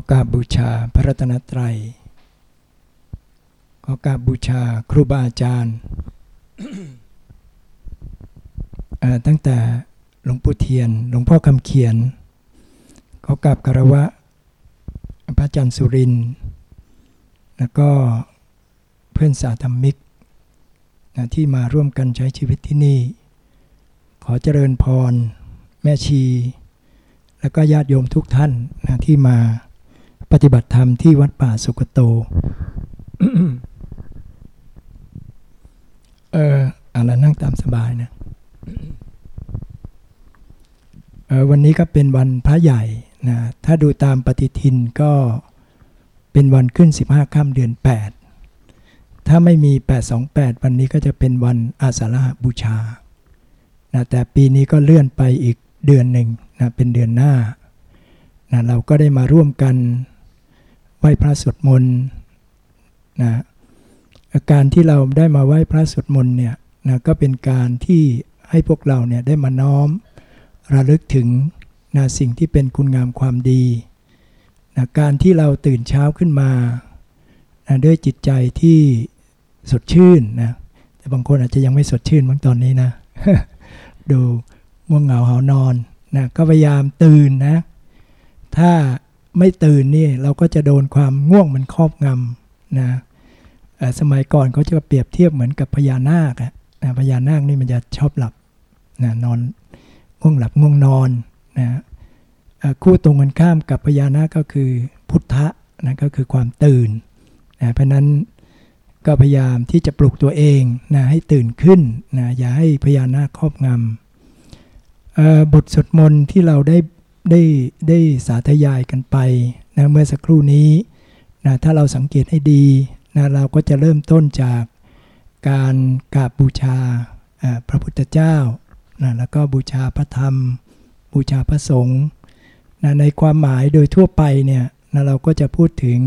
ขอกราบบูชาพระรัตนตรัย ขอกราบบูชาครูบาอาจารย์ ตั้งแต่หลวงปู่เทียน หลวงพ่อคำเขียน ขอกราบคารวะ พระอาจารย์สุริน แล้วก็เพื่อนสาธรรมิกนะที่มาร่วมกันใช้ชีวิตที่นี่ ขอเจริญพร แม่ชี แล้วก็ญาติโยมทุกท่านนะที่มา ปฏิบัติธรรมที่วัดป่าสุกโต เอออะไรนั่งตามสบายนะเออวันนี้ก็เป็นวันพระใหญ่นะ ถ้าดูตามปฏิทินก็เป็นวันขึ้น 15ค่ำเดือน 8 ถ้าไม่มี 828 วันนี้ก็จะเป็นวันอาสาฬหบูชานะแต่ปีนี้ก็เลื่อนไปอีกเดือนหนึ่งนะเป็นเดือนหน้า นะเราก็ได้มาร่วมกันไหว้พระสวดมนต์นะการที่เราได้มาไหว้พระสวดมนต์เนี่ยนะก็เป็นการที่ให้พวกเราเนี่ยได้มาน้อมระลึกถึงนะสิ่งที่เป็นคุณงามความดีนะการที่เราตื่นเช้าขึ้นมานะด้วยจิตใจที่สดชื่นนะแต่บางคนอาจจะยังไม่สดชื่นบางตอนนี้นะ ดูง่วงเหงาหานอนนะก็พยายามตื่นนะ ถ้าไม่ตื่นนี่เราก็จะโดนความง่วงมันครอบงำนะสมัยก่อนเขาจะเปรียบเทียบเหมือนกับพญานาคนะพญานาคนี่มันจะชอบหลับนะนอนง่วงหลับง่วงนอนนะคู่ตรงกันข้ามกับพญานาคก็คือพุทธะนะก็คือความตื่นนะเพราะนั้นก็พยายามที่จะปลุกตัวเองนะให้ตื่นขึ้นนะอย่าให้พญานาคครอบงำบทสวดมนต์ที่เราได้ ได้ได้สาธยายกันไปนะเมื่อสักครู่นี้นะถ้าเราสังเกตให้ดีนะเราก็จะเริ่มต้นจากการกราบบูชาพระพุทธเจ้านะแล้วก็บูชาพระธรรม บูชาพระสงฆ์นะในความหมายโดยทั่วไปเนี่ยนะเราก็จะพูดถึง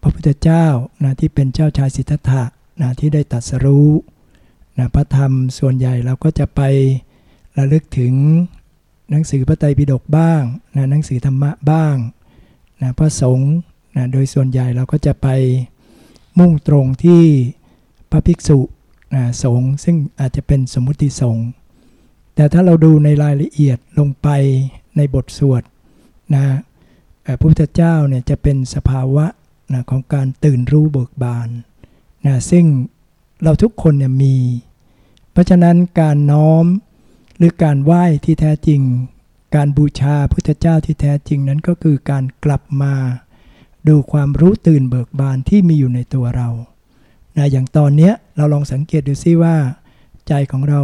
พระพุทธเจ้านะที่เป็นเจ้าชายสิทธัตถะนะที่ได้ตัดสรู้นะพระธรรมส่วนใหญ่เราก็จะไประลึกถึง หนังสือพระไตรปิฎกบ้างนะหนังสือธรรมะบ้างนะพระสงฆ์นะโดยส่วนใหญ่เราก็จะไปมุ่งตรงที่พระภิกษุนะสงฆ์ซึ่งอาจจะเป็นสมมุติสงฆ์แต่ถ้าเราดูในรายละเอียดลงไปในบทสวดนะพระพุทธเจ้าเนี่ยจะเป็นสภาวะนะของการตื่นรู้เบิกบานนะซึ่งเราทุกคนเนี่ยมี เพราะฉะนั้นการน้อม หรือการไหว้ที่แท้จริง การบูชาพุทธเจ้าที่แท้จริงนั้นก็คือการกลับมา ดูความรู้ตื่นเบิกบานที่มีอยู่ในตัวเรานะอย่างตอนนี้เราลองสังเกตดูซิว่า ใจของเรา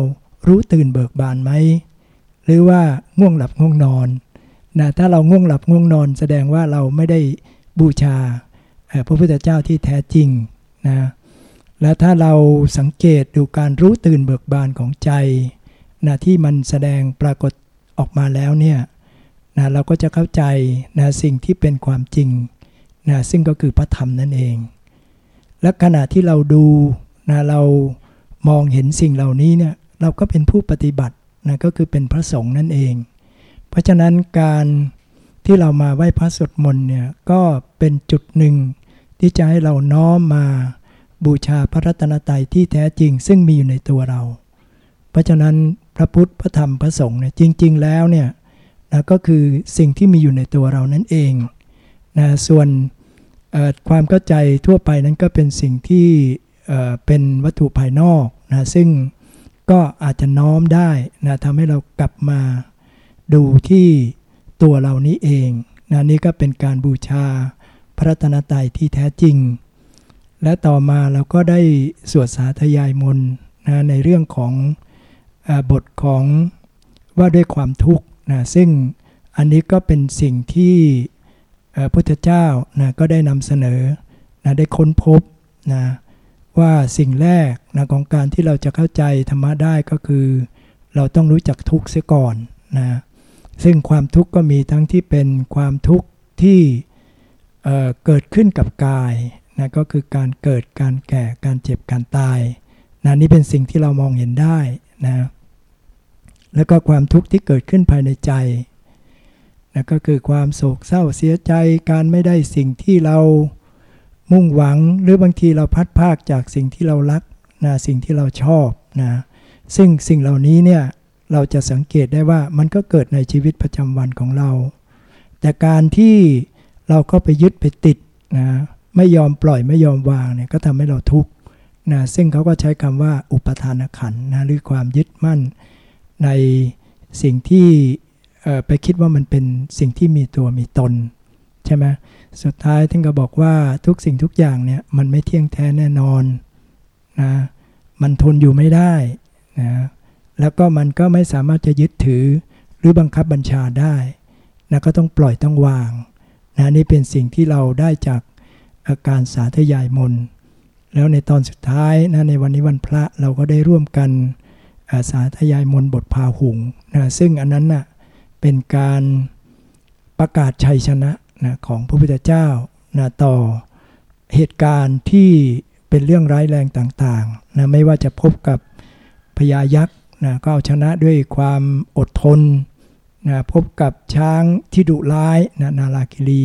รู้ตื่นเบิกบานไหมหรือว่าง่วงหลับง่วงนอนนะถ้าเราง่วงหลับง่วงนอน แสดงว่าเราไม่ได้บูชาพระพุทธเจ้าที่แท้จริงนะและถ้าเราสังเกตดูการรู้ตื่นเบิกบานของใจ นะที่มันแสดงปรากฏออกมาแล้วเนี่ยนะเราก็จะเข้าใจนะสิ่งที่เป็นความจริงนะซึ่งก็คือพระธรรมนั่นเอง และขณะที่เราดูนะเรามองเห็นสิ่งเหล่านี้เนี่ยเราก็เป็นผู้ปฏิบัตินะก็คือเป็นพระสงฆ์นั่นเอง เพราะฉะนั้นการที่เรามาไหว้พระสวดมนต์เนี่ยก็เป็นจุดหนึ่งที่จะให้เราน้อมมาบูชาพระรัตนตรัยที่แท้จริงซึ่งมีอยู่ในตัวเรา เพราะฉะนั้น พระพุทธพระธรรมพระสงฆ์เนี่ยจริง ๆ แล้วเนี่ยนะก็คือสิ่งที่มีอยู่ในตัวเรานั่นเองนะส่วนความเข้าใจทั่วไปนั้นก็เป็นสิ่งที่เป็นวัตถุภายนอกนะซึ่งก็อาจจะน้อมได้นะทำให้เรากลับมาดูที่ตัวเรานี้เองนะนี่ก็เป็นการบูชาพระตนตรัยที่แท้จริง และต่อมาเราก็ได้สวดสาธยายมนนะในเรื่องของ บทของว่าด้วยความทุกข์นะซึ่งอันนี้ก็เป็นสิ่งที่พุทธเจ้านะก็ได้นำเสนอนะได้ค้นพบนะว่าสิ่งแรกนะของการที่เราจะเข้าใจธรรมะได้ก็คือ เราต้องรู้จักทุกข์เสียก่อนนะซึ่งความทุกข์ก็มีทั้งที่เป็นความทุกข์ที่เเกิดขึ้นกับกายนะก็คือการเกิดการแก่การเจ็บการตายนะนี่เป็นสิ่งที่เรามองเห็นได้ นะแล้วก็ความทุกข์ที่เกิดขึ้นภายในใจนะก็คือความโศกเศร้าเสียใจการไม่ได้สิ่งที่เรามุ่งหวังหรือบางทีเราพัดภาคจากสิ่งที่เรารักนะสิ่งที่เราชอบนะซึ่งสิ่งเหล่านี้เนี่ยเราจะสังเกตได้ว่ามันก็เกิดในชีวิตประจำวันของเรา แต่การที่เราก็ไปยึดไปติดนะไม่ยอมปล่อยไม่ยอมวางเนี่ยก็ทำให้เราทุกข์ นะซึ่งเขาก็ใช้คำว่าอุปทานขันนะหรือความยึดมั่นในสิ่งที่ไปคิดว่ามันเป็นสิ่งที่มีตัวมีตน ใช่ไหมสุดท้ายท่านก็บอกว่าทุกสิ่งทุกอย่างเนี่ยมันไม่เที่ยงแท้แน่นอนนะมันทนอยู่ไม่ได้นะแล้วก็มันก็ไม่สามารถจะยึดถือหรือบังคับบัญชาได้นะก็ต้องปล่อยต้องวางนะนี่เป็นสิ่งที่เราได้จากอาการสาธยายมน แล้วในตอนสุดท้ายนะในวันนี้วันพระเราก็ได้ร่วมกันอาสาธยายมนบทพาหุงนะซึ่งอันนั้นนะ่ะเป็นการประกาศชัยชนะนะของพระพุทธเจ้านะต่อเหตุการณ์ที่เป็นเรื่องร้ายแรงต่างๆนะไม่ว่าจะพบกับพญายักษ์นะก็เอาชนะด้วยความอดทนนะพบกับช้างที่ดุร้ายนะนาลาคิรี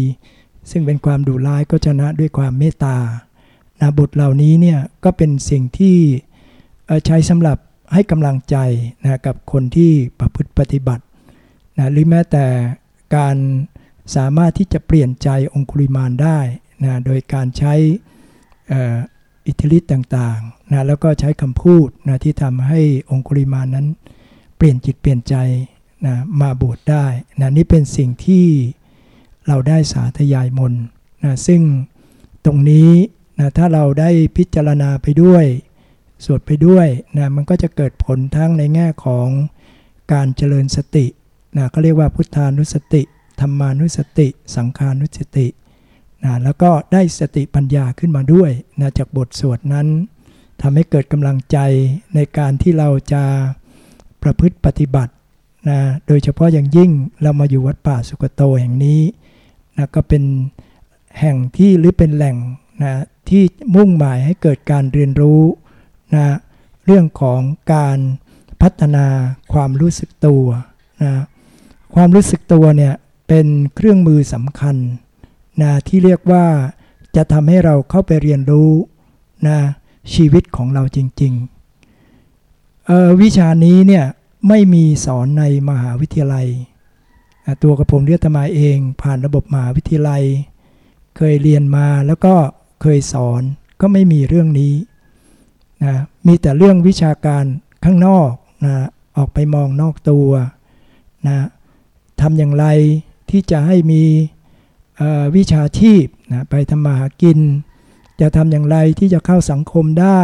ซึ่งเป็นความดุร้ายก็ชนะด้วยความเมตตา นะบทเหล่านี้เนี่ยก็เป็นสิ่งที่ใช้สำหรับให้กำลังใจนะกับคนที่ประพฤติปฏิบัตินะหรือแม้แต่การสามารถที่จะเปลี่ยนใจองคุริมานได้นะโดยการใช้อิทธิฤทธิ์ต่างๆนะแล้วก็ใช้คำพูดนะที่ทำให้องคุริมานนั้นเปลี่ยนจิตเปลี่ยนใจนะมาบวชได้นะนี่เป็นสิ่งที่เราได้สาธยายมนนะซึ่งตรงนี้ นะถ้าเราได้พิจารณาไปด้วย สวดไปด้วยนะมันก็จะเกิดผลทั้งในแง่ของการเจริญสตินะก็เรียกว่าพุทธานุสติธรรมานุสติ สังขานุสตินะแล้วก็ได้สติปัญญาขึ้นมาด้วยนะจากบทสวดนั้นทำให้เกิดกำลังใจในการที่เราจะประพฤติปฏิบัตินะโดยเฉพาะอย่างยิ่งเรามาอยู่วัดป่าสุกโตแห่งนี้นะก็เป็นแห่งที่หรือเป็นแหล่ง นะที่มุ่งหมายให้เกิดการเรียนรู้นะเรื่องของการพัฒนาความรู้สึกตัวนะความรู้สึกตัวเนี่ยเป็นเครื่องมือสำคัญนะที่เรียกว่าจะทำให้เราเข้าไปเรียนรู้นะชีวิตของเราจริงๆวิชานี้เนี่ยไม่มีสอนในมหาวิทยาลัย ตัวกระผมเรียตมาเอง ผ่านระบบมหาวิทยาลัย เคยเรียนมาแล้วก็ เคยสอนก็ไม่มีเรื่องนี้นะมีแต่เรื่องวิชาการข้างนอกนะออกไปมองนอกตัวนะทำอย่างไรที่จะให้มีวิชาชีพนะไปทำมาหากิน จะทำอย่างไรที่จะเข้าสังคมได้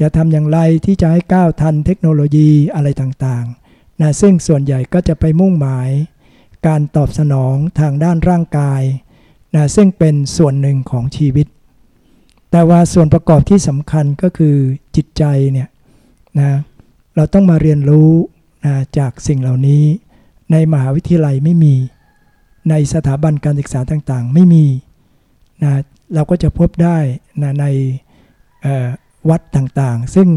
จะทำอย่างไรที่จะให้ก้าวทันเทคโนโลยีอะไรต่างๆนะซึ่งส่วนใหญ่ก็จะไปมุ่งหมาย การตอบสนองทางด้านร่างกาย นะซึ่งเป็นส่วนหนึ่งของชีวิต แต่ว่าส่วนประกอบที่สำคัญก็คือจิตใจเนี่ยนะเราต้องมาเรียนรู้นะจากสิ่งเหล่านี้ในมหาวิทยาลัยไม่มี ในสถาบันการศึกษาต่างๆ ไม่มีนะเราก็จะพบได้นะในวัดต่างๆ ซึ่ง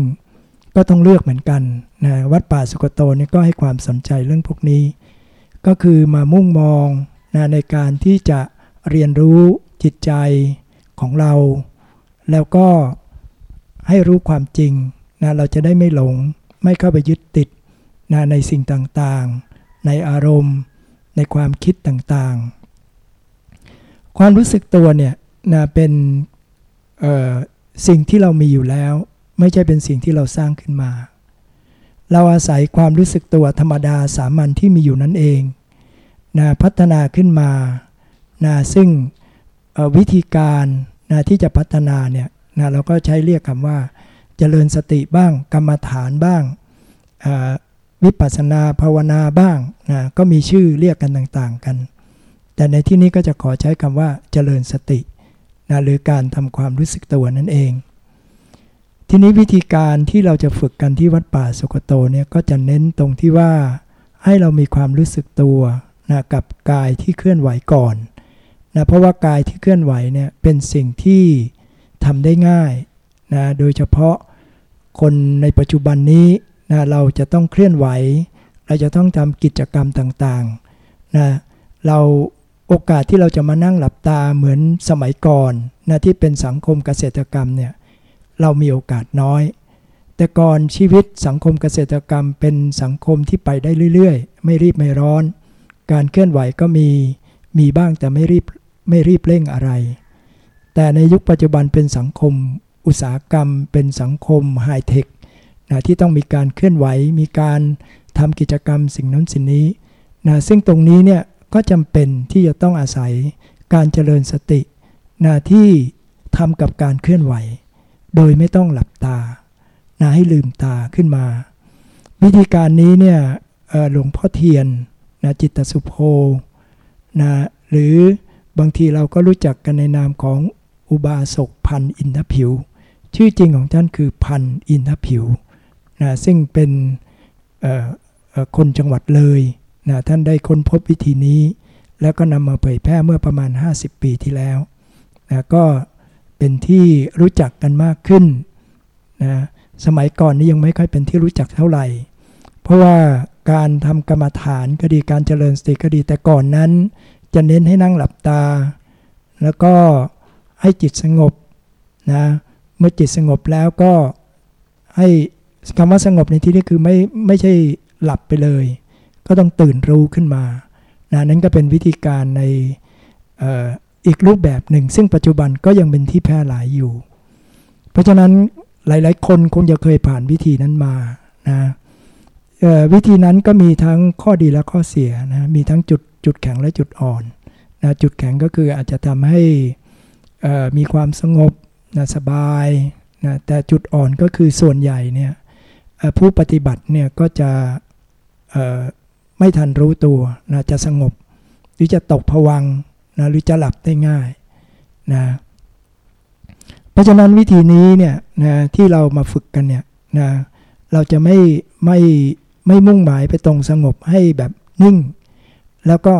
ก็ต้องเลือกเหมือนกันนะวัดป่าสุกโตนี่ก็ให้ความสนใจเรื่องพวกนี้ ก็คือมามุ่งมองนะในการที่จะ เรียนรู้จิตใจของเรา แล้วก็ให้รู้ความจริงนะเราจะได้ไม่หลง ไม่เข้าไปยึดติดนะในสิ่งต่างๆ ในอารมณ์ ในความคิดต่างๆ ความรู้สึกตัวเนี่ยนะเป็นสิ่งที่เรามีอยู่แล้ว ไม่ใช่เป็นสิ่งที่เราสร้างขึ้นมา เราอาศัยความรู้สึกตัวธรรมดาสามัญที่มีอยู่นั่นเองนะพัฒนาขึ้นมา นะซึ่งวิธีการนะที่จะพัฒนาเนี่ยนะเราก็ใช้เรียกคำว่าจเจริญสติบ้าง กรรมฐานบ้าง วิปัสสนาภาวนาบ้างนะก็มีชื่อเรียกกันต่างๆกัน แต่ในที่นี้ก็จะขอใช้คำว่าเจริญสตินะหรือการทำความรู้สึกตัวนั่นเอง ทีนี้วิธีการที่เราจะฝึกกันที่วัดป่าสุกโตเนี่ยก็จะเน้นตรงที่ว่าให้เรามีความรู้สึกตัวนะกับกายที่เคลื่อนไหวก่อน นะเพราะว่ากายที่เคลื่อนไหวเนี่ยเป็นสิ่งที่ทำได้ง่ายนะโดยเฉพาะคนในปัจจุบันนี้นะเราจะต้องเคลื่อนไหว เราจะต้องทำกิจกรรมต่างๆนะเราโอกาสที่เราจะมานั่งหลับตาเหมือนสมัยก่อนนะที่เป็นสังคมเกษตรกรรมเนี่ยเรามีโอกาสน้อย แต่ก่อนชีวิตสังคมเกษตรกรรมเป็นสังคมที่ไปได้เรื่อย ๆ ไม่รีบไม่ร้อน การเคลื่อนไหวก็มีมีบ้างแต่ไม่รีบ ไม่รีบเร่งอะไร แต่ในยุคปัจจุบันเป็นสังคม อุตสาหกรรม เป็นสังคมไฮเทคนะที่ต้องมีการเคลื่อนไหว มีการทำกิจกรรมสิ่งนั้นสิ่งนี้นะซึ่งตรงนี้เนี่ยก็จำเป็นที่จะต้องอาศัยการเจริญสตินะที่ทำกับการเคลื่อนไหว โดยไม่ต้องหลับตานะให้ลืมตาขึ้นมา วิธีการนี้เนี่ยหลวงพ่อเทียนนะจิตสุโภนะหรือ บางทีเราก็รู้จักกันในนามของอุบาสกพันอินทผิว ชื่อจริงของท่านคือพันอินทผิวนะซึ่งเป็นคนจังหวัดเลยนะท่านได้ค้นพบวิธีนี้ แล้วก็นำมาเผยแพร่เมื่อประมาณ 50 ปีที่แล้วนะก็เป็นที่รู้จักกันมากขึ้นนะสมัยก่อนนี้ยังไม่ค่อยเป็นที่รู้จักเท่าไหร่ เพราะว่าการทำกรรมฐานก็ดีการเจริญสติก็ดีแต่ก่อนนั้น จะเน้นให้นั่งหลับตา แล้วก็ให้จิตสงบนะเมื่อจิตสงบแล้วก็ให้คำว่าสงบในที่นี้คือไม่ไม่ใช่หลับไปเลย ก็ต้องตื่นรู้ขึ้นมานะนั้นก็เป็นวิธีการในออีกรูปแบบหนึ่ง ซึ่งปัจจุบันก็ยังเป็นที่แพร่หลายอยู่ เพราะฉะนั้นหลาย ๆ คนคงจะเคยผ่านวิธีนั้นมานะวิธีนั้นก็มีทั้งข้อดีและข้อเสียนะมีทั้งจุด จุดแข็งและจุดอ่อนนะจุดแข็งก็คืออาจจะทำให้มีความสงบนะสบายนะแต่จุดอ่อนก็คือส่วนใหญ่เนี่ยผู้ปฏิบัติเนี่ยก็จะไม่ทันรู้ตัวนะจะสงบ หรือจะตกผวังนะหรือจะหลับได้ง่ายนะเพราะฉะนั้นวิธีนี้เนี่ยนะที่เรามาฝึกกันเนี่ยนะเราจะไม่ไม่ไม่มุ่งหมายไปตรงสงบให้แบบนิ่ง แล้วก็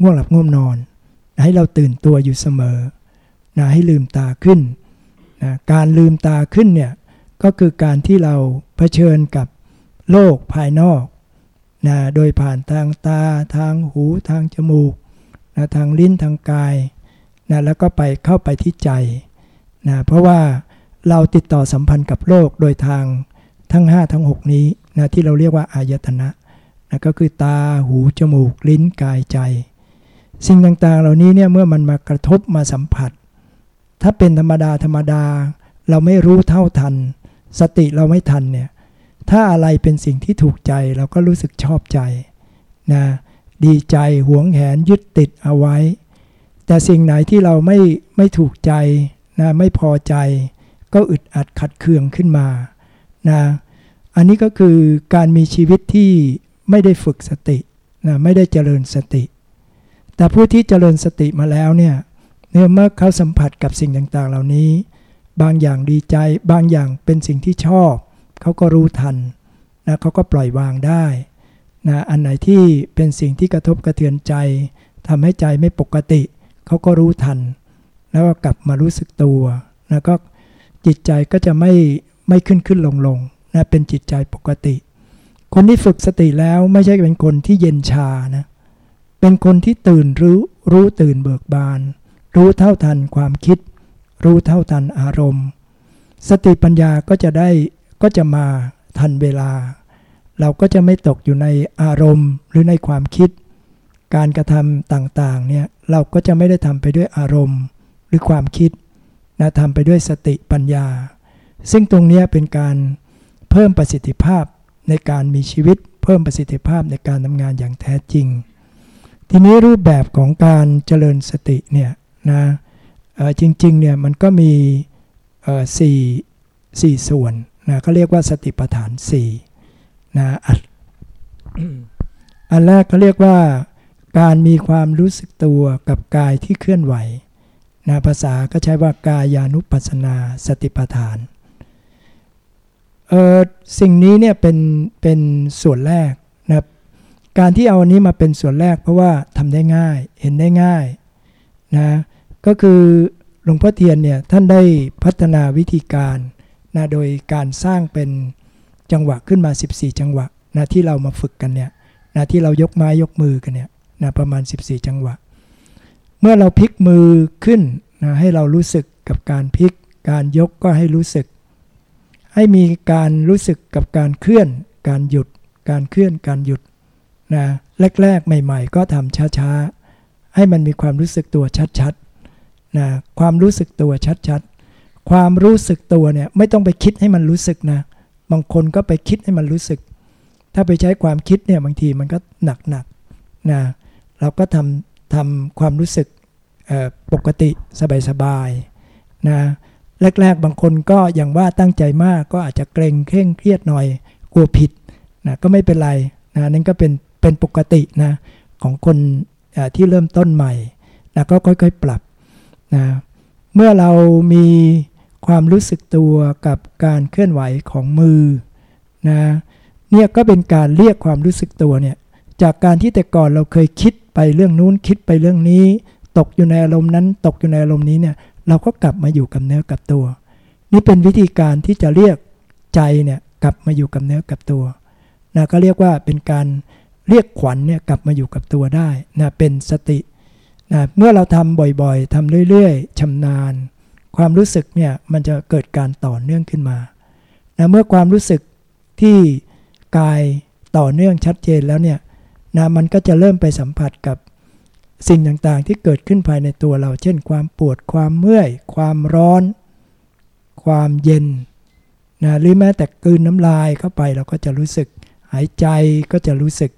ง่วงหลับง่วงนอนนะให้เราตื่นตัวอยู่เสมอนะให้ลืมตาขึ้นนะการลืมตาขึ้นเนี่ยก็คือการที่เราเผชิญกับโลกภายนอกนะโดยผ่านทางตาทางหูทางจมูกนะทางลิ้นทางกายนะแล้วก็ไปเข้าไปที่ใจนะเพราะว่าเราติดต่อสัมพันธ์กับโลกโดยทางทั้ง 5 ทั้ง 6 นี้นะที่เราเรียกว่าอายตนะ นะก็คือตาหูจมูก ลิ้นกายใจ สิ่งต่างๆ เหล่านี้เนี่ยเมื่อมันมากระทบมาสัมผัส ถ้าเป็นธรรมดาธรรมดา เราไม่รู้เท่าทัน สติเราไม่ทันเนี่ยถ้าอะไรเป็นสิ่งที่ถูกใจเราก็รู้สึกชอบใจนะดีใจหวงแหนยึดติดเอาไว้ แต่สิ่งไหนที่เราไม่ไม่ถูกใจนะไม่พอใจ ก็อึดอัดขัดเคืองขึ้นมานะอันนี้ก็คือการมีชีวิตที่ ไม่ได้ฝึกสตินะไม่ได้เจริญสติ แต่ผู้ที่เจริญสติมาแล้วเนี่ยเนื่อเมื่อเขาสัมผัสกับสิ่งต่างๆ เหล่านี้ บางอย่างดีใจ บางอย่างเป็นสิ่งที่ชอบ เขาก็รู้ทันนะเขาก็ปล่อยวางได้นะอันไหนที่เป็นสิ่งที่กระทบกระเทือนใจทำให้ใจไม่ปกติ เขาก็รู้ทัน แล้วก็กลับมารู้สึกตัวนะก็จิตใจก็จะไม่ไม่ขึ้นขึ้นลงลงนะเป็นจิตใจปกติ คนที่ฝึกสติแล้วไม่ใช่เป็นคนที่เย็นชานะ เป็นคนที่ตื่นรู้รู้ตื่นเบิกบาน รู้เท่าทันความคิด รู้เท่าทันอารมณ์ สติปัญญาก็จะได้ก็จะมาทันเวลา เราก็จะไม่ตกอยู่ในอารมณ์หรือในความคิด การกระทำต่างๆเนี่ยเราก็จะไม่ได้ทำไปด้วยอารมณ์หรือความคิดนะทำไปด้วยสติปัญญา ซึ่งตรงนี้เป็นการเพิ่มประสิทธิภาพ ในการมีชีวิตเพิ่มประสิทธิภาพในการทำงานอย่างแท้จริง ทีนี้รูปแบบของการเจริญสติเนี่ยนะจริงๆเนี่ยมันก็มีสี่สี่ส่วนนะเขาเรียกว่าสติปัฏฐาน4นะอันแรกเขาเรียกว่าการมีความรู้สึกตัวกับกายที่เคลื่อนไหวนะภาษาก็ใช้ว่ากายานุปัสนาสติปัฏฐาน สิ่งนี้เนี่ยเป็นเป็นส่วนแรกนะการที่เอาอันนี้มาเป็นส่วนแรกเพราะว่าทำได้ง่ายเห็นได้ง่ายนะก็คือหลวงพ่อเทียนเนี่ยท่านได้พัฒนาวิธีการนะโดยการสร้างเป็นจังหวะขึ้นมา 14 จังหวะนะที่เรามาฝึกกันเนี่ยนะที่เรายกไม้ยกมือกันเนี่ยนะประมาณ 14 จังหวะ เมื่อเราพลิกมือขึ้นนะให้เรารู้สึกกับการพลิก การยกก็ให้รู้สึก ให้มีการรู้สึกกับการเคลื่อน การหยุด การเคลื่อนการหยุดนะแรกๆใหม่ ๆ ก็ทำช้าๆ ให้มันมีความรู้สึกตัวชัดๆนะความรู้สึกตัวชัดๆ ความรู้สึกตัวเนี่ยไม่ต้องไปคิดให้มันรู้สึกนะบางคนก็ไปคิดให้มันรู้สึก ถ้าไปใช้ความคิดเนี่ยบางทีมันก็หนักๆนะเราก็ทำทำความรู้สึกปกติสบายๆนะ แรก ๆ บางคนก็อย่างว่าตั้งใจมากก็อาจจะเกรงเคร่งเครียดหน่อยกลัวผิดนะก็ไม่เป็นไรนะนั่นก็เป็นเป็นปกตินะของคนที่เริ่มต้นใหม่นะก็ค่อยๆปรับนะเมื่อเรามีความรู้สึกตัวกับการเคลื่อนไหวของมือนะเนี่ยก็เป็นการเรียกความรู้สึกตัวเนี่ยจากการที่แต่ก่อนเราเคยคิดไปเรื่องนู้นคิดไปเรื่องนี้ ตกอยู่ในอารมณ์นั้น ตกอยู่ในอารมณ์นี้เนี่ย เราก็กลับมาอยู่กับเนื้อกับตัว นี่เป็นวิธีการที่จะเรียกใจเนี่ยกลับมาอยู่กับเนื้อกับตัวนะก็เรียกว่าเป็นการเรียกขวัญเนี่ยกลับมาอยู่กับตัวได้นะเป็นสตินะเมื่อเราทำบ่อยๆทำเรื่อยๆชำนาญ ความรู้สึกเนี่ยมันจะเกิดการต่อเนื่องขึ้นมานะเมื่อความรู้สึกที่กายต่อเนื่องชัดเจนแล้วเนี่ยนะมันก็จะเริ่มไปสัมผัสกับ สิ่งต่างๆที่เกิดขึ้นภายในตัวเรา เช่น ความปวดความเมื่อย ความร้อน ความเย็นนะหรือแม้แต่กืนน้ำลายเข้าไปเราก็จะรู้สึก หายใจก็จะรู้สึก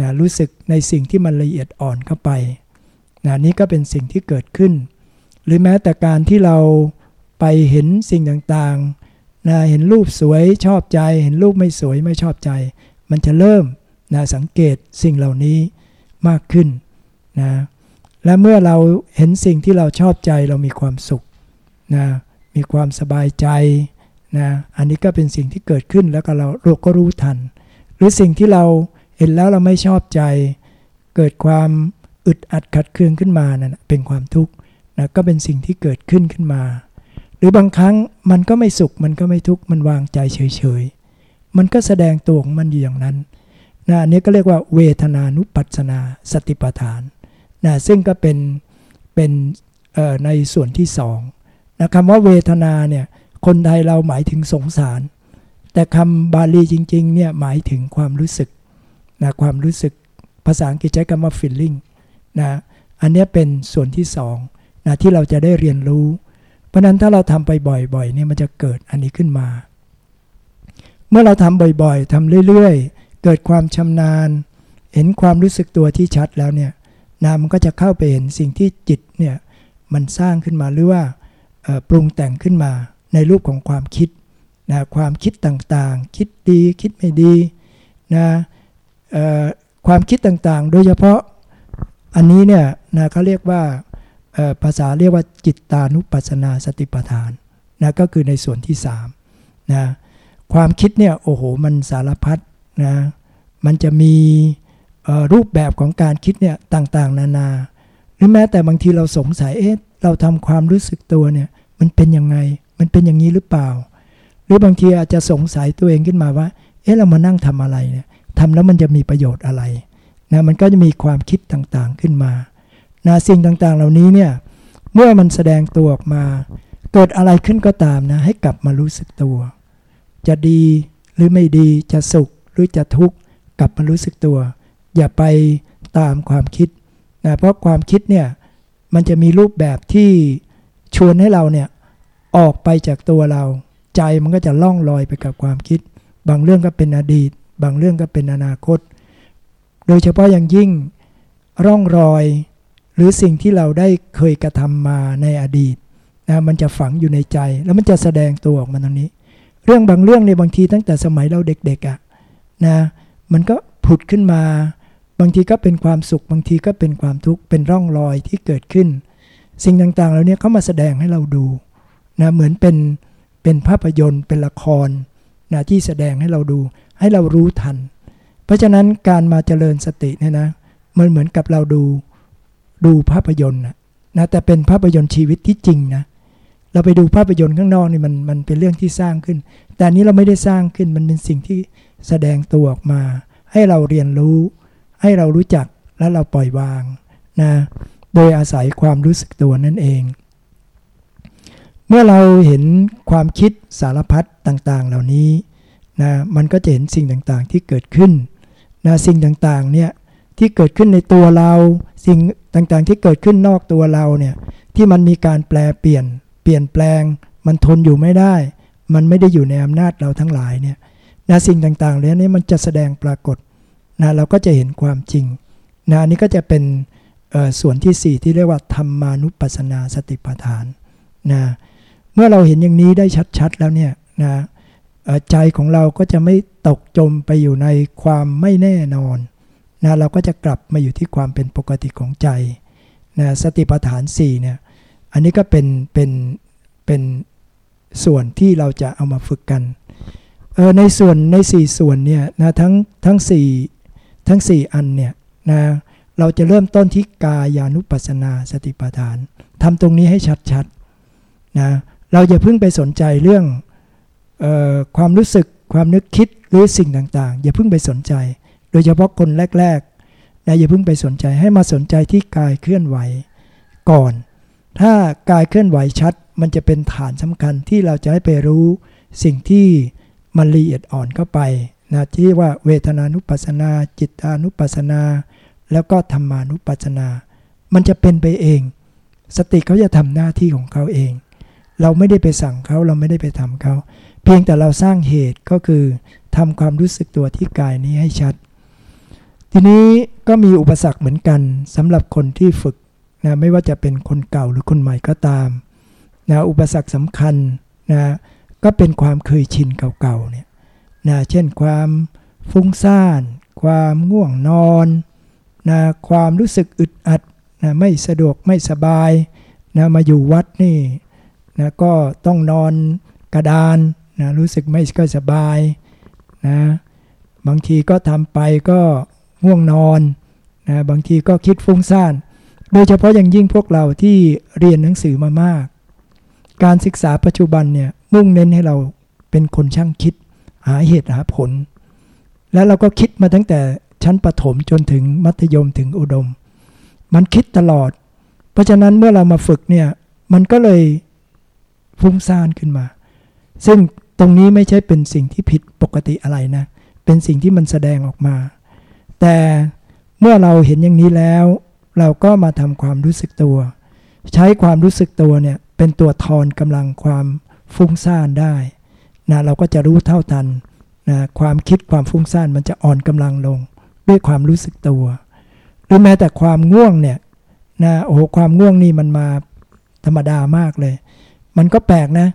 นะรู้สึกในสิ่งที่มันละเอียดอ่อนเข้าไปนะนี่ก็เป็นสิ่งที่เกิดขึ้น หรือแม้แต่การที่เราไปเห็นสิ่งต่างๆนะเห็นรูปสวยชอบใจ เห็นรูปไม่สวยไม่ชอบใจ มันจะเริ่มนะสังเกตสิ่งเหล่านี้มากขึ้น นะและเมื่อเราเห็นสิ่งที่เราชอบใจเรามีความสุขนะมีความสบายใจนะอันนี้ก็เป็นสิ่งที่เกิดขึ้นแล้วก็เราเราก็รู้ทัน หรือสิ่งที่เราเห็นแล้วเราไม่ชอบใจ เกิดความอึดอัดขัดเคืองขึ้นมานะั่นเป็นความทุกข์นะก็เป็นสิ่งที่เกิดขึ้นขึ้นมา หรือบางครั้งมันก็ไม่สุขมันก็ไม่ทุกข์มันวางใจเฉยๆ มันก็แสดงตัวของมันอยู่อย่างนั้นนะอันนี้ก็เรียกว่าเวทนานุปัสนาสติปัฏฐาน นะซึ่งก็เป็นเป็นในส่วนที่สองนะคำว่าเวทนาเนี่ยคนไทยเราหมายถึงสงสาร แต่คำบาลีจริงๆเนี่ยหมายถึงความรู้สึกนะความรู้สึกภาษาอังกฤษใช้คำว่า feeling นะอันนี้เป็นส่วนที่สองนะที่เราจะได้เรียนรู้ เพราะนั้นถ้าเราทำไปบ่อยๆเนี่ยมันจะเกิดอันนี้ขึ้นมา เมื่อเราทำบ่อยๆทำเรื่อยๆ เกิดความชำนาญ เห็นความรู้สึกตัวที่ชัดแล้วเนี่ย นะมันก็จะเข้าไปเห็นสิ่งที่จิตเนี่ยมันสร้างขึ้นมาหรือว่าปรุงแต่งขึ้นมาในรูปของความคิดนะความคิดต่างๆ คิดดีคิดไม่ดีนะความคิดต่างๆ โดยเฉพาะอันนี้เนี่ยนะเขาเรียกว่าภาษาเรียกว่าจิตตานุปัสสนาสติปัฏฐานนะก็คือในส่วนที่3นะความคิดเนี่ยโอ้โหมันสารพัดนะมันจะมี รูปแบบของการคิดเนี่ยต่างๆ นานา หรือแม้แต่บางทีเราสงสัยเอ๊ะเราทำความรู้สึกตัวเนี่ยมันเป็นยังไง มันเป็นอย่างนี้หรือเปล่า หรือบางทีอาจจะสงสัยตัวเองขึ้นมาว่า เอ๊ะเรามานั่งทำอะไรเนี่ยทำแล้วมันจะมีประโยชน์อะไรนะมันก็จะมีความคิดต่างๆขึ้นมานะสิ่งต่างๆ เหล่านี้เนี่ยเมื่อมันแสดงตัวออกมา เกิดอะไรขึ้นก็ตามนะให้กลับมารู้สึกตัว จะดีหรือไม่ดีจะสุขหรือจะทุกข์กลับมารู้สึกตัว อย่าไปตามความคิดนะเพราะความคิดเนี่ยมันจะมีรูปแบบที่ชวนให้เราเนี่ยออกไปจากตัวเรา ใจมันก็จะล่องลอยไปกับความคิด บางเรื่องก็เป็นอดีต บางเรื่องก็เป็นอนาคต โดยเฉพาะอย่างยิ่งร่องรอยหรือสิ่งที่เราได้เคยกระทำมาในอดีตนะมันจะฝังอยู่ในใจแล้วมันจะแสดงตัวออกมาตรงนี้ เรื่องบางเรื่องในบางทีตั้งแต่สมัยเราเด็กๆอะ่ะนะมันก็ผุดขึ้นมา บางทีก็เป็นความสุข บางทีก็เป็นความทุกข์เป็นร่องรอยที่เกิดขึ้น สิ่งต่างๆเหล่านี้เขามาแสดงให้เราดูนะเหมือนเป็นเป็นภาพยนตร์เป็นละครนะที่แสดงให้เราดู ให้เรารู้ทัน เพราะฉะนั้นการมาเจริญสติเนี่ยนะมันเหมือนกับเราดูดูภาพยนตร์นะนะแต่เป็นภาพยนตร์ชีวิตที่จริงนะเราไปดูภาพยนตร์ข้างนอกนี่มันมันเป็นเรื่องที่สร้างขึ้น แต่นี้เราไม่ได้สร้างขึ้นมันเป็นสิ่งที่แสดงตัวออกมา ให้เราเรียนรู้ ให้เรารู้จักแล้วเราปล่อยวางนะโดยอาศัยความรู้สึกตัวนั่นเอง เมื่อเราเห็นความคิดสารพัดต่างๆ เหล่านี้นะมันก็จะเห็นสิ่งต่างๆที่เกิดขึ้นนะสิ่งต่างๆเนี่ยที่เกิดขึ้นในตัวเราสิ่งต่างๆที่เกิดขึ้นนอกตัวเราเนี่ยที่มันมีการแปลเปลี่ยน เปลี่ยนแปลง มันทนอยู่ไม่ได้ มันไม่ได้อยู่ในอำนาจเราทั้งหลายเนี่ยนะสิ่งต่างๆเหล่านี้มันจะแสดงปรากฏ นะเราก็จะเห็นความจริงนะอันนี้ก็จะเป็นส่วนที่ 4 ที่เรียกว่าธรรมานุปัสสนาสติปัฏฐานนะเมื่อเราเห็นอย่างนี้ได้ชัดๆแล้วเนี่ยนะใจของเราก็จะไม่ตกจมไปอยู่ในความไม่แน่นอนนะเราก็จะกลับมาอยู่ที่ความเป็นปกติของใจนะสติปัฏฐาน4เนี่ยอันนี้ก็เป็นเป็นเป็นส่วนที่เราจะเอามาฝึกกันในส่วนใน 4 ส่วนเนี่ยนะทั้งทั้ง 4 ทั้ง 4 อันเนี่ยนะเราจะเริ่มต้นที่กายานุปัสสนาสติปัฏฐานทำตรงนี้ให้ชัดๆนะเราอย่าเพิ่งไปสนใจเรื่องออความรู้สึกความนึกคิดหรือสิ่งต่างๆ อย่าเพิ่งไปสนใจ โดยเฉพาะคนแรกๆนะอย่าเพิ่งไปสนใจให้มาสนใจที่กายเคลื่อนไหวก่อน ถ้ากายเคลื่อนไหวชัด มันจะเป็นฐานสำคัญที่เราจะให้ไปรู้สิ่งที่มันละเอียดอ่อนเข้าไป นะที่ว่าเวทนานุปัสสนา จิตานุปัสสนา แล้วก็ธรรมานุปัสสนา มันจะเป็นไปเอง สติเขาจะทำหน้าที่ของเขาเอง เราไม่ได้ไปสั่งเขาเราไม่ได้ไปทำเขา เพียงแต่เราสร้างเหตุก็คือทำความรู้สึกตัวที่กายนี้ให้ชัด ทีนี้ก็มีอุปสรรคเหมือนกันสำหรับคนที่ฝึกนะไม่ว่าจะเป็นคนเก่าหรือคนใหม่ก็ตามนะอุปสรรคสำคัญนะก็เป็นความเคยชินเก่าๆเนี่ย นะเช่นความฟุ้งซ่าน ความง่วงนอนนะความรู้สึกอึดอัดนะไม่สะดวกไม่สบายนะมาอยู่วัดนี่นะก็ต้องนอนกระดานนะรู้สึกไม่ก็สบายนะบางทีก็ทำไปก็ง่วงนอนนะบางทีก็คิดฟุ้งซ่าน โดยเฉพาะอย่างยิ่งพวกเราที่เรียนหนังสือมามาก การศึกษาปัจจุบันเนี่ยมุ่งเน้นให้เราเป็นคนช่างคิด หาเหตุหาผล และเราก็คิดมาตั้งแต่ชั้นประถมจนถึงมัธยมถึงอุดม มันคิดตลอด เพราะฉะนั้นเมื่อเรามาฝึกเนี่ย มันก็เลยฟุ้งซ่านขึ้นมา ซึ่งตรงนี้ไม่ใช่เป็นสิ่งที่ผิดปกติอะไรนะ เป็นสิ่งที่มันแสดงออกมา แต่เมื่อเราเห็นอย่างนี้แล้ว เราก็มาทำความรู้สึกตัว ใช้ความรู้สึกตัวเนี่ยเป็นตัวทอนกำลังความฟุ้งซ่านได้ นะเราก็จะรู้เท่าทันนะความคิดความฟุ้งซ่านมันจะอ่อนกำลังลง ด้วยความรู้สึกตัว หรือแม้แต่ความง่วงเนี่ยนะโอ้โหความง่วงนี่มันมาธรรมดามากเลย มันก็แปลกนะ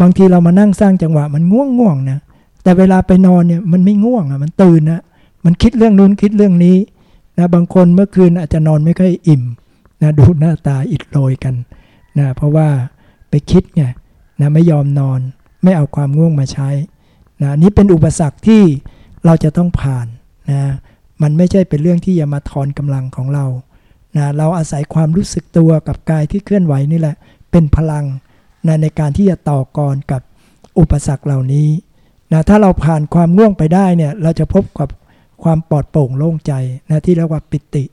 บางทีเรามานั่งสร้างจังหวะมันง่วงง่วงนะแต่เวลาไปนอนเนี่ยมันไม่ง่วงอะมันตื่นนะมันคิดเรื่องนู้นคิดเรื่องนี้นะบางคนเมื่อคืนอาจจะนอนไม่ค่อยอิ่มนะดูหน้าตาอิดโรยกันนะเพราะว่าไปคิดไงนะไม่ยอมนอน ไม่เอาความง่วงมาใช้นะนี่เป็นอุปสรรคที่เราจะต้องผ่านนะมันไม่ใช่เป็นเรื่องที่จะมาทอนกำลังของเรานะเราอาศัยความรู้สึกตัวกับกายที่เคลื่อนไหวนี่แหละ เป็นพลังนะในการที่จะต่อกรกับอุปสรรคเหล่านี้นะถ้าเราผ่านความง่วงไปได้เนี่ยเราจะพบกับความปลอดโปร่งโล่งใจนะที่เรียกว่าปิติ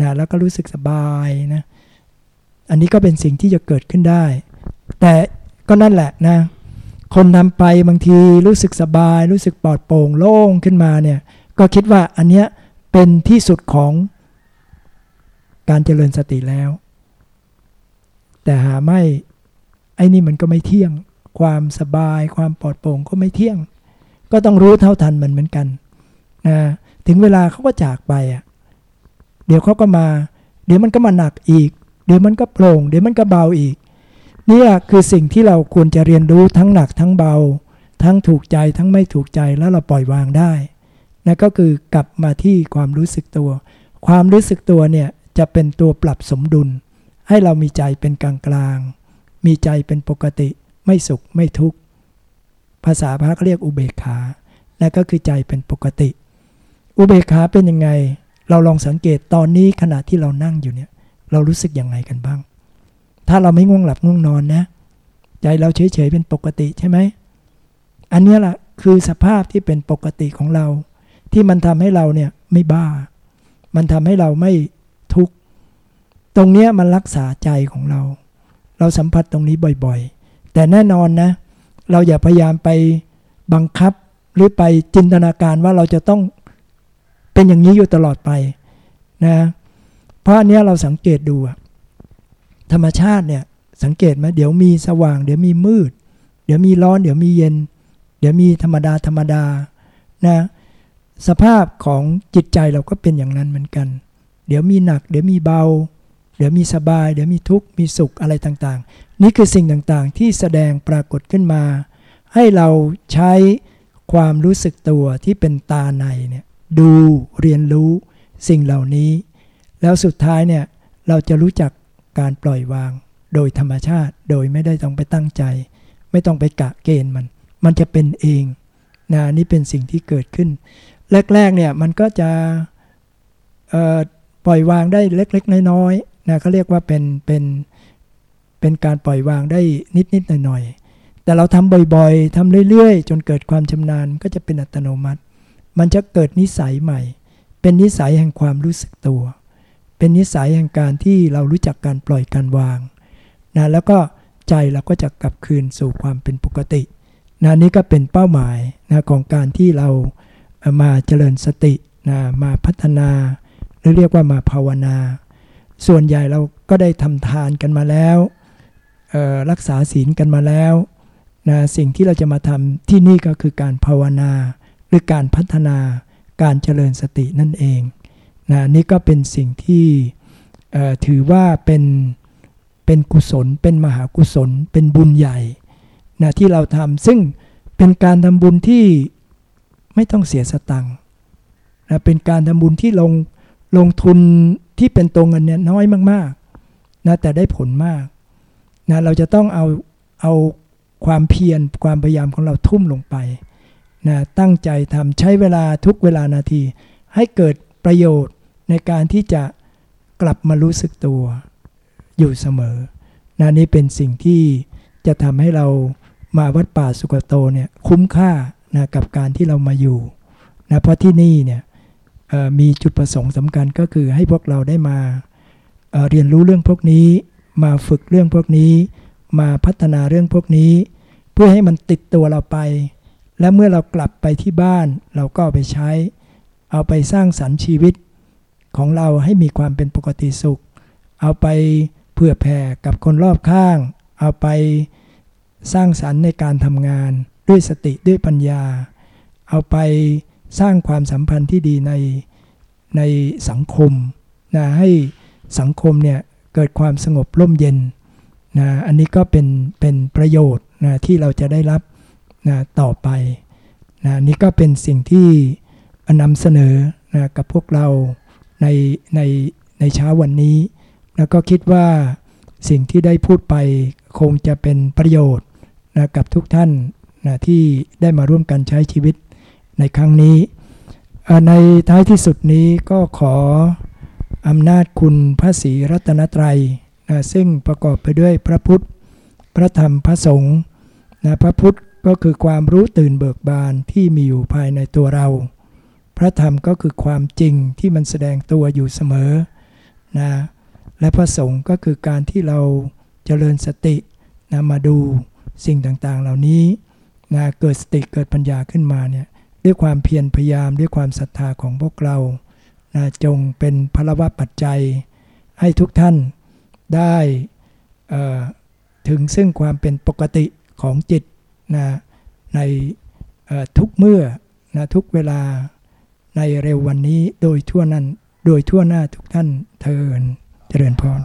นะแล้วก็รู้สึกสบายนะอันนี้ก็เป็นสิ่งที่จะเกิดขึ้นได้ แต่ก็นั่นแหละนะ คนทำไปบางทีรู้สึกสบาย รู้สึกปลอดโปร่งโล่งขึ้นมาเนี่ยก็คิดว่าอันเนี้ยเป็นที่สุดของการเจริญสติแล้ว แต่หาไม่ไอ้นี่มันก็ไม่เที่ยง ความสบาย ความปลอดโปร่งก็ไม่เที่ยง ก็ต้องรู้เท่าทันมันเหมือนกันนะถึงเวลาเขาก็จากไปอะเดี๋ยวเขาก็มา เดี๋ยวมันก็มาหนักอีก เดี๋ยวมันก็โปร่ง เดี๋ยวมันก็เบาอีก นี่คือสิ่งที่เราควรจะเรียนรู้ทั้งหนักทั้งเบา ทั้งถูกใจทั้งไม่ถูกใจแล้วเราปล่อยวางได้นั่นก็คือกลับมาที่ความรู้สึกตัว ความรู้สึกตัวเนี่ยจะเป็นตัวปรับสมดุล ให้เรามีใจเป็นกลางกลาง มีใจเป็นปกติไม่สุขไม่ทุกข์ ภาษาพระเขาเรียกอุเบกขานั่นก็คือใจเป็นปกติ อุเบกขาเป็นยังไง เราลองสังเกตตอนนี้ขณะที่เรานั่งอยู่เนี่ย เรารู้สึกยังไงกันบ้าง ถ้าเราไม่ง่วงหลับง่วงนอนนะ ใจเราเฉยๆเป็นปกติใช่ไหม อันนี้แหละคือสภาพที่เป็นปกติของเรา ที่มันทำให้เราเนี่ยไม่บ้า มันทำให้เราไม่ทุกข์ตรงนี้มันรักษาใจของเรา เราสัมผัสตรงนี้บ่อยๆ แต่แน่นอนนะ เราอย่าพยายามไปบังคับหรือไปจินตนาการว่าเราจะต้องเป็นอย่างนี้อยู่ตลอดไปนะ เพราะอันนี้เราสังเกตดู ธรรมชาติเนี่ยสังเกตไหมเดี๋ยวมีสว่าง เดี๋ยวมีมืด เดี๋ยวมีร้อน เดี๋ยวมีเย็น เดี๋ยวมีธรรมดาธรรมดานะสภาพของจิตใจเราก็เป็นอย่างนั้นเหมือนกัน เดี๋ยวมีหนัก เดี๋ยวมีเบา เดี๋ยวมีสบาย เดี๋ยวมีทุกข์มีสุขอะไรต่างๆ นี่คือสิ่งต่างๆ ที่แสดงปรากฏขึ้นมา ให้เราใช้ความรู้สึกตัวที่เป็นตาในเนี่ยดูเรียนรู้สิ่งเหล่านี้ แล้วสุดท้ายเนี่ยเราจะรู้จัก การปล่อยวาง โดยธรรมชาติ โดยไม่ได้ต้องไปตั้งใจ ไม่ต้องไปกะเกณฑ์มัน มันจะเป็นเองนะนี่เป็นสิ่งที่เกิดขึ้น แรกๆเนี่ยมันก็จะปล่อยวางได้เล็ก ๆ น้อยๆนะเขาเรียกว่าเป็นเป็นเป็นการปล่อยวางได้นิดๆหน่อยๆแต่เราทำบ่อยๆทำเรื่อยๆ จนเกิดความชำนาญก็จะเป็นอัตโนมัติ มันจะเกิดนิสัยใหม่ เป็นนิสัยแห่งความรู้สึกตัว เป็นนิสัยแห่งการที่เรารู้จักการปล่อยการวางนะแล้วก็ใจเราก็จะกลับคืนสู่ความเป็นปกตินะนี่ก็เป็นเป้าหมายนะของการที่เรามาเจริญสตินะมาพัฒนา หรือเรียกว่ามาภาวนา ส่วนใหญ่เราก็ได้ทำทานกันมาแล้วรักษาศีลกันมาแล้วนะสิ่งที่เราจะมาทำที่นี่ก็คือการภาวนา หรือการพัฒนาการเจริญสตินั่นเอง นะนี่ก็เป็นสิ่งที่ถือว่าเป็นเป็นกุศล เป็นมหากุศล เป็นบุญใหญ่นะที่เราทำซึ่งเป็นการทำบุญที่ไม่ต้องเสียสตังค์นะเป็นการทำบุญที่ลงลงทุนที่เป็นตัวเงินเนี่ยน้อยมากๆนะแต่ได้ผลมากนะเราจะต้องเอาเอาความเพียรความพยายามของเราทุ่มลงไปนะตั้งใจทำใช้เวลาทุกเวลานาทีให้เกิด ประโยชน์ในการที่จะกลับมารู้สึกตัวอยู่เสมอนะนี่เป็นสิ่งที่จะทำให้เรามาวัดป่าสุกโตเนี่ยคุ้มค่านะกับการที่เรามาอยู่นะเพราะที่นี่เนี่ยมีจุดประสงค์สำคัญก็คือให้พวกเราได้มาเเรียนรู้เรื่องพวกนี้ มาฝึกเรื่องพวกนี้ มาพัฒนาเรื่องพวกนี้ เพื่อให้มันติดตัวเราไป และเมื่อเรากลับไปที่บ้านเราก็ไปใช้ เอาไปสร้างสรรค์ชีวิตของเราให้มีความเป็นปกติสุข เอาไปเพื่อแผ่กับคนรอบข้าง เอาไปสร้างสรรค์ในการทำงาน ด้วยสติด้วยปัญญา เอาไปสร้างความสัมพันธ์ที่ดีในในสังคมนะให้สังคมเนี่ยเกิดความสงบร่มเย็นนะอันนี้ก็เป็นเป็นประโยชน์นะที่เราจะได้รับนะต่อไปนะนี่ก็เป็นสิ่งที่ นำเสนอนะกับพวกเราในในในเช้าวันนี้ แล้วก็คิดว่าสิ่งที่ได้พูดไปคงจะเป็นประโยชน์นะกับทุกท่านนะที่ได้มาร่วมกันใช้ชีวิตในครั้งนี้ ในท้ายที่สุดนี้ก็ขออำนาจคุณพระศรีรัตนตรัยนะซึ่งประกอบไปด้วยพระพุทธ พระธรรมพระสงฆ์นะพระพุทธก็คือความรู้ตื่นเบิกบานที่มีอยู่ภายในตัวเรา พระธรรมก็คือความจริงที่มันแสดงตัวอยู่เสมอนะและพระสงฆ์ก็คือการที่เราเจริญสตินะมาดูสิ่งต่างๆ เหล่านี้นะเกิดสติเกิดปัญญาขึ้นมาเนี่ยด้วยความเพียรพยายามด้วยความศรัทธาของพวกเรานะจงเป็นพลวะปัจจัย ให้ทุกท่านได้ถึงซึ่งความเป็นปกติของจิตนะในทุกเมื่อนะทุกเวลา ในเร็ววันนี้โดยทั่วนั้น โดยทั่วหน้าทุกท่านเทินเจริญพร